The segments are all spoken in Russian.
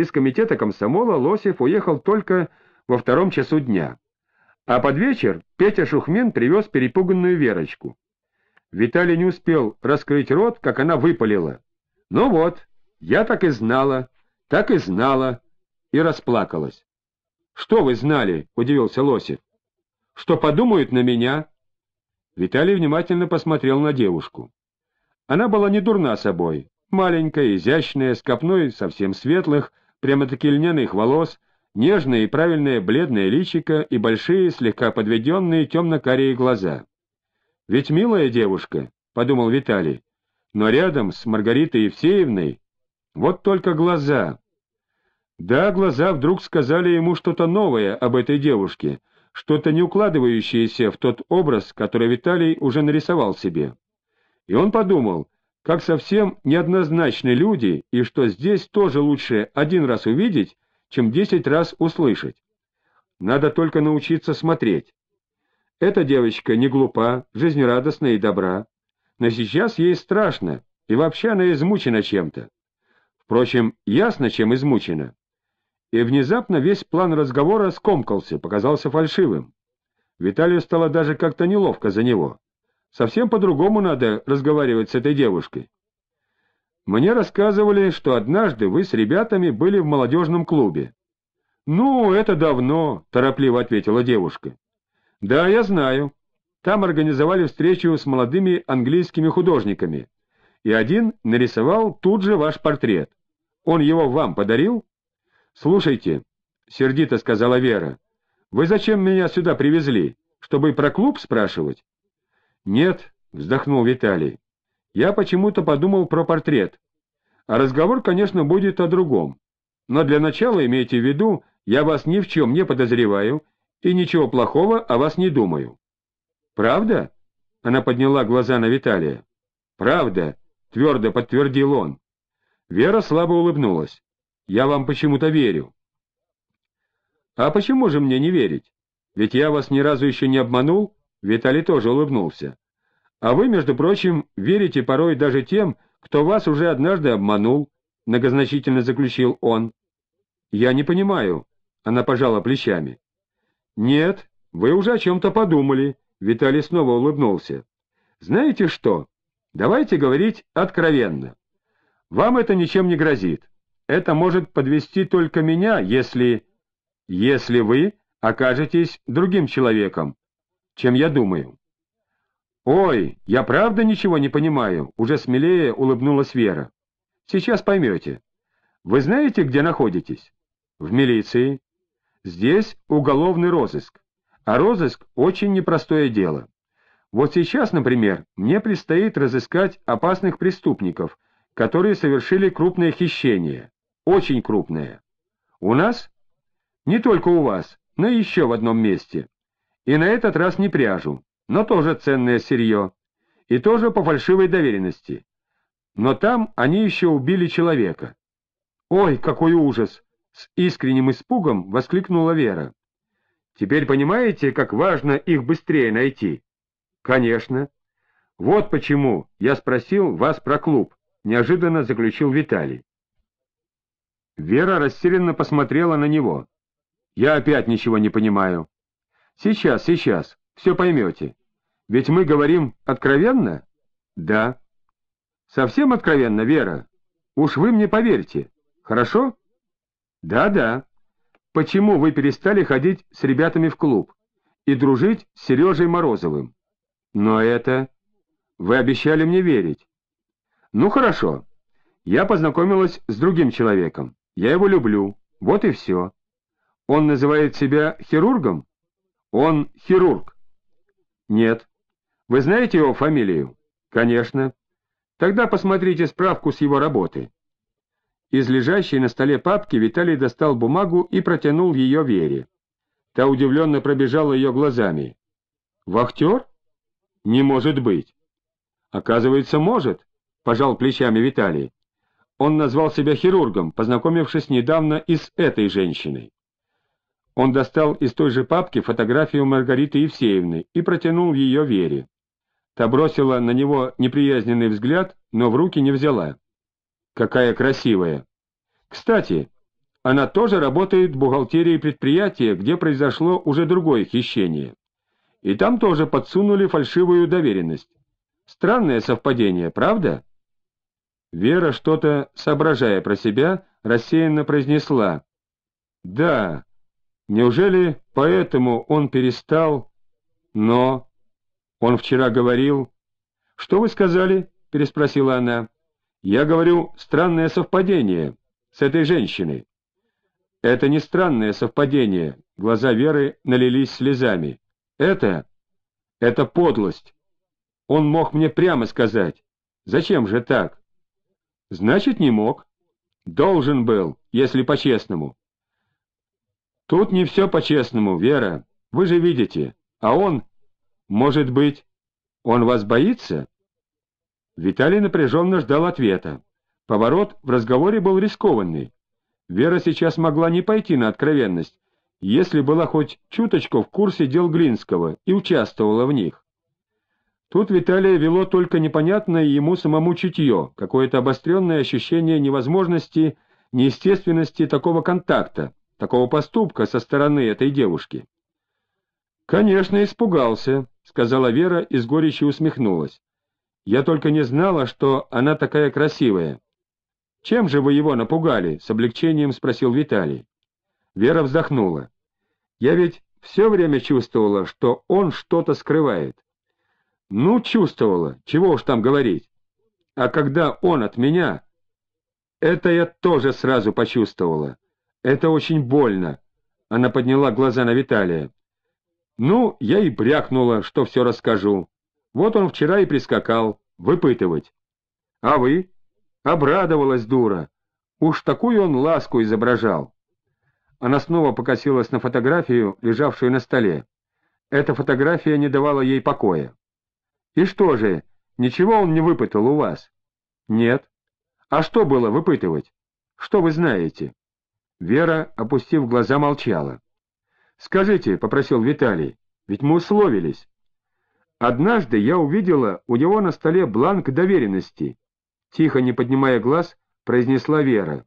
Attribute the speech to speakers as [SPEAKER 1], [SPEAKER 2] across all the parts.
[SPEAKER 1] из комитета комсомола Лосев уехал только во втором часу дня. А под вечер Петя Шухмин привез перепуганную Верочку. Виталий не успел раскрыть рот, как она выпалила. «Ну вот, я так и знала, так и знала», и расплакалась. «Что вы знали?» — удивился Лосев. «Что подумают на меня?» Виталий внимательно посмотрел на девушку. Она была не дурна собой, маленькая, изящная, с копной совсем светлых, прямо-таки льняных волос, нежное и правильное бледное личико и большие, слегка подведенные темно-карие глаза. «Ведь милая девушка», — подумал Виталий, — «но рядом с Маргаритой Евсеевной вот только глаза». Да, глаза вдруг сказали ему что-то новое об этой девушке, что-то не укладывающееся в тот образ, который Виталий уже нарисовал себе. И он подумал, как совсем неоднозначны люди, и что здесь тоже лучше один раз увидеть, чем десять раз услышать. Надо только научиться смотреть. Эта девочка не глупа, жизнерадостна и добра, но сейчас ей страшно, и вообще она измучена чем-то. Впрочем, ясно, чем измучена. И внезапно весь план разговора скомкался, показался фальшивым. Виталию стало даже как-то неловко за него. Совсем по-другому надо разговаривать с этой девушкой. Мне рассказывали, что однажды вы с ребятами были в молодежном клубе. — Ну, это давно, — торопливо ответила девушка. — Да, я знаю. Там организовали встречу с молодыми английскими художниками, и один нарисовал тут же ваш портрет. Он его вам подарил? — Слушайте, — сердито сказала Вера, — вы зачем меня сюда привезли? Чтобы про клуб спрашивать? «Нет», — вздохнул Виталий, — «я почему-то подумал про портрет. А разговор, конечно, будет о другом. Но для начала имейте в виду, я вас ни в чем не подозреваю и ничего плохого о вас не думаю». «Правда?» — она подняла глаза на Виталия. «Правда», — твердо подтвердил он. Вера слабо улыбнулась. «Я вам почему-то верю». «А почему же мне не верить? Ведь я вас ни разу еще не обманул?» Виталий тоже улыбнулся. «А вы, между прочим, верите порой даже тем, кто вас уже однажды обманул», — многозначительно заключил он. «Я не понимаю», — она пожала плечами. «Нет, вы уже о чем-то подумали», — Виталий снова улыбнулся. «Знаете что? Давайте говорить откровенно. Вам это ничем не грозит. Это может подвести только меня, если... если вы окажетесь другим человеком, чем я думаю. «Ой, я правда ничего не понимаю», — уже смелее улыбнулась Вера. «Сейчас поймете. Вы знаете, где находитесь?» «В милиции. Здесь уголовный розыск. А розыск — очень непростое дело. Вот сейчас, например, мне предстоит разыскать опасных преступников, которые совершили крупное хищение. Очень крупное. У нас? Не только у вас, но еще в одном месте. И на этот раз не пряжу, но тоже ценное сырье, и тоже по фальшивой доверенности. Но там они еще убили человека. «Ой, какой ужас!» — с искренним испугом воскликнула Вера. «Теперь понимаете, как важно их быстрее найти?» «Конечно. Вот почему я спросил вас про клуб», — неожиданно заключил Виталий. Вера растерянно посмотрела на него. «Я опять ничего не понимаю». Сейчас, сейчас, все поймете. Ведь мы говорим откровенно? Да. Совсем откровенно, Вера? Уж вы мне поверьте. Хорошо? Да-да. Почему вы перестали ходить с ребятами в клуб и дружить с Сережей Морозовым? Но это... Вы обещали мне верить. Ну, хорошо. Я познакомилась с другим человеком. Я его люблю. Вот и все. Он называет себя хирургом? Он хирург. Нет. Вы знаете его фамилию? Конечно. Тогда посмотрите справку с его работы. Из лежащей на столе папки Виталий достал бумагу и протянул ее Вере. Та удивленно пробежала ее глазами. «Вахтер? Не может быть!» «Оказывается, может», — пожал плечами Виталий. Он назвал себя хирургом, познакомившись недавно и с этой женщиной. Он достал из той же папки фотографию Маргариты Евсеевны и протянул ее Вере. Та бросила на него неприязненный взгляд, но в руки не взяла. «Какая красивая!» «Кстати, она тоже работает в бухгалтерии предприятия, где произошло уже другое хищение. И там тоже подсунули фальшивую доверенность. Странное совпадение, правда? Вера, что-то соображая про себя, рассеянно произнесла. «Да, неужели поэтому он перестал...» «Но...» «Он вчера говорил...» «Что вы сказали?» — переспросила она. «Я говорю, странное совпадение с этой женщиной». «Это не странное совпадение», — глаза Веры налились слезами. «Это... это подлость. Он мог мне прямо сказать. Зачем же так?» «Значит, не мог. Должен был, если по-честному». «Тут не все по-честному, Вера, вы же видите. А он, может быть, он вас боится?» Виталий напряженно ждал ответа. Поворот в разговоре был рискованный. Вера сейчас могла не пойти на откровенность, если была хоть чуточку в курсе дел Глинского и участвовала в них. Тут Виталия вело только непонятное ему самому чутье, какое-то обостренное ощущение невозможности, неестественности такого контакта, такого поступка со стороны этой девушки. «Конечно, испугался», — сказала Вера и с горечью усмехнулась. «Я только не знала, что она такая красивая». «Чем же вы его напугали?» — с облегчением спросил Виталий. Вера вздохнула. «Я ведь все время чувствовала, что он что-то скрывает». «Ну, чувствовала, чего уж там говорить. А когда он от меня...» «Это я тоже сразу почувствовала. Это очень больно». Она подняла глаза на Виталия. Ну, я и брякнула, что все расскажу. Вот он вчера и прискакал, выпытывать. А вы? Обрадовалась дура. Уж такую он ласку изображал. Она снова покосилась на фотографию, лежавшую на столе. Эта фотография не давала ей покоя. И что же, ничего он не выпытал у вас? Нет. А что было выпытывать? Что вы знаете? Вера, опустив глаза, молчала. «Скажите», — попросил Виталий, — «ведь мы условились». «Однажды я увидела у него на столе бланк доверенности», — тихо, не поднимая глаз, произнесла Вера.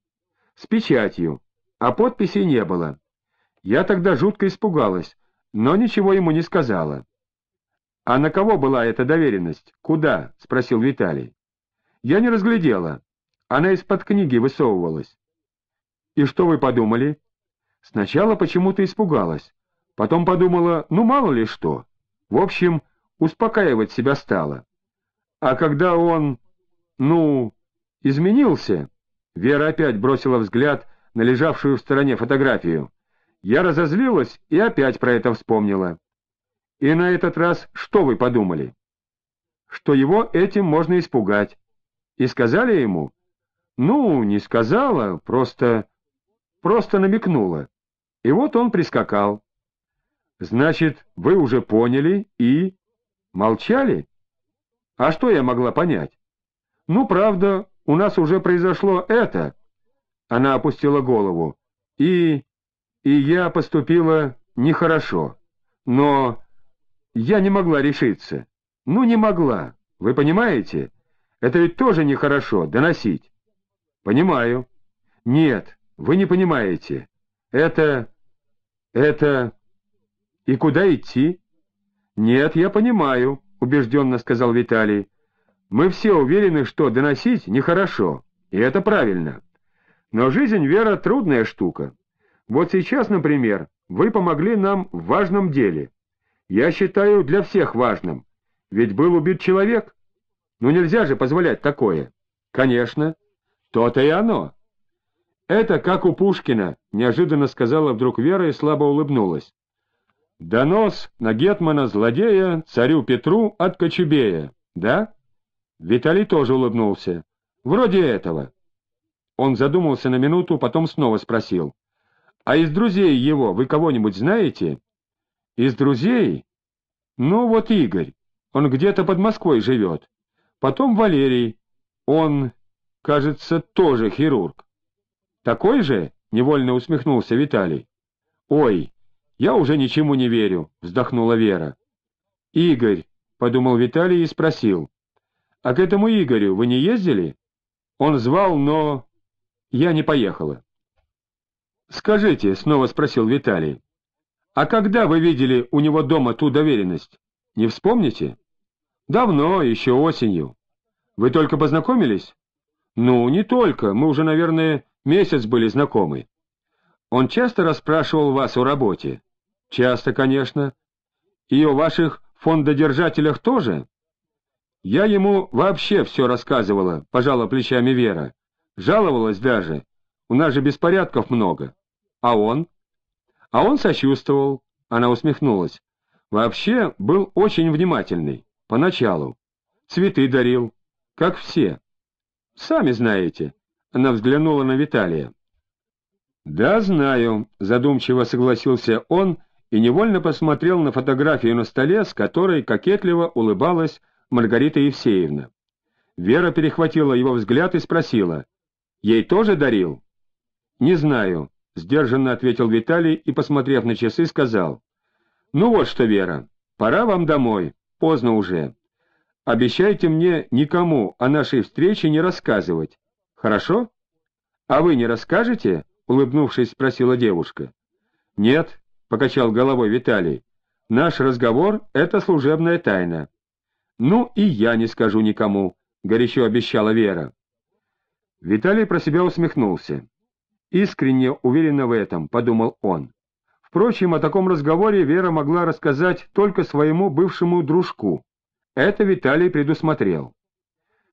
[SPEAKER 1] «С печатью, а подписи не было. Я тогда жутко испугалась, но ничего ему не сказала». «А на кого была эта доверенность? Куда?» — спросил Виталий. «Я не разглядела. Она из-под книги высовывалась». «И что вы подумали?» Сначала почему-то испугалась, потом подумала, ну мало ли что. В общем, успокаивать себя стала. А когда он, ну, изменился, Вера опять бросила взгляд на лежавшую в стороне фотографию. Я разозлилась и опять про это вспомнила. И на этот раз что вы подумали? Что его этим можно испугать. И сказали ему? Ну, не сказала, просто... просто намекнула. И вот он прискакал. Значит, вы уже поняли и... молчали? А что я могла понять? Ну, правда, у нас уже произошло это. Она опустила голову. И... и я поступила нехорошо. Но я не могла решиться. Ну, не могла. Вы понимаете? Это ведь тоже нехорошо, доносить. Понимаю. Нет, вы не понимаете. Это... Это... И куда идти? Нет, я понимаю, убежденно сказал Виталий. Мы все уверены, что доносить нехорошо, и это правильно. Но жизнь, Вера, трудная штука. Вот сейчас, например, вы помогли нам в важном деле. Я считаю, для всех важным. Ведь был убит человек. Ну нельзя же позволять такое. Конечно. То-то и оно. «Это как у Пушкина», — неожиданно сказала вдруг Вера и слабо улыбнулась. «Донос на гетмана-злодея царю Петру от Кочубея, да?» Виталий тоже улыбнулся. «Вроде этого». Он задумался на минуту, потом снова спросил. «А из друзей его вы кого-нибудь знаете?» «Из друзей?» «Ну, вот Игорь. Он где-то под Москвой живет. Потом Валерий. Он, кажется, тоже хирург. «Такой же?» — невольно усмехнулся Виталий. «Ой, я уже ничему не верю», — вздохнула Вера. «Игорь», — подумал Виталий и спросил, «а к этому Игорю вы не ездили?» Он звал, но... Я не поехала. Скажите, — снова спросил Виталий, — а когда вы видели у него дома ту доверенность? Не вспомните? Давно, еще осенью. Вы только познакомились? Ну, не только, мы уже, наверное, месяц были знакомы. Он часто расспрашивал вас о работе? Часто, конечно. И о ваших фондодержателях тоже? Я ему вообще все рассказывала, пожала плечами Вера. Жаловалась даже. У нас же беспорядков много. А он? А он сочувствовал. Она усмехнулась. Вообще был очень внимательный. Поначалу. Цветы дарил. Как все. Сами знаете. Она взглянула на Виталия. «Да, знаю», — задумчиво согласился он и невольно посмотрел на фотографию на столе, с которой кокетливо улыбалась Маргарита Евсеевна. Вера перехватила его взгляд и спросила, «Ей тоже дарил?» «Не знаю», — сдержанно ответил Виталий и, посмотрев на часы, сказал, «Ну вот что, Вера, пора вам домой, поздно уже. Обещайте мне никому о нашей встрече не рассказывать, хорошо?» «А вы не расскажете?» — улыбнувшись, спросила девушка. — Нет, — покачал головой Виталий, — наш разговор — это служебная тайна. — Ну и я не скажу никому, — горячо обещала Вера. Виталий про себя усмехнулся. Искренне уверенно в этом, — подумал он. Впрочем, о таком разговоре Вера могла рассказать только своему бывшему дружку. Это Виталий предусмотрел.